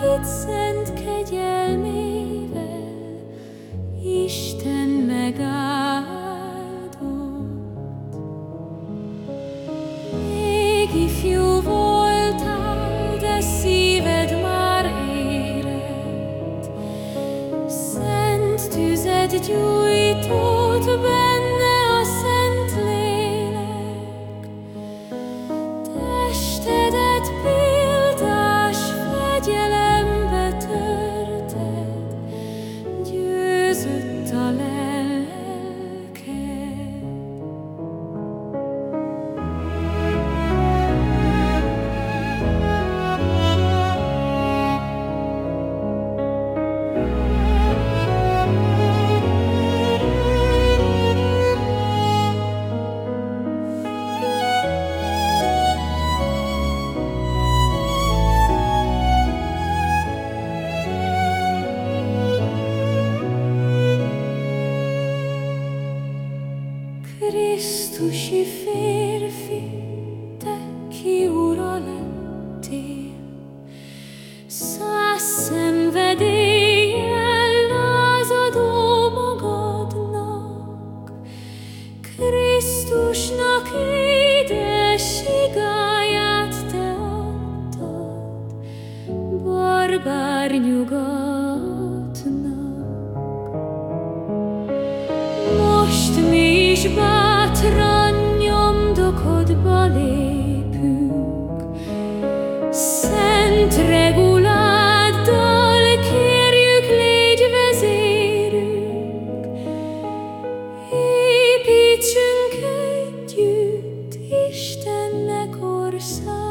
Majd szent kegyelmével Isten megáldott. Még ifjú voltál, de szíved már érett, Szent tüzet gyújtott benne Krisztusi férfi, te ki ura lettél, Száz szenvedéllyel lázadó magadnak, Krisztusnak édességáját és bátran nyomdokodba lépünk. Szent reguláddal kérjük, légy vezérünk, építsünk együtt Istennek országát.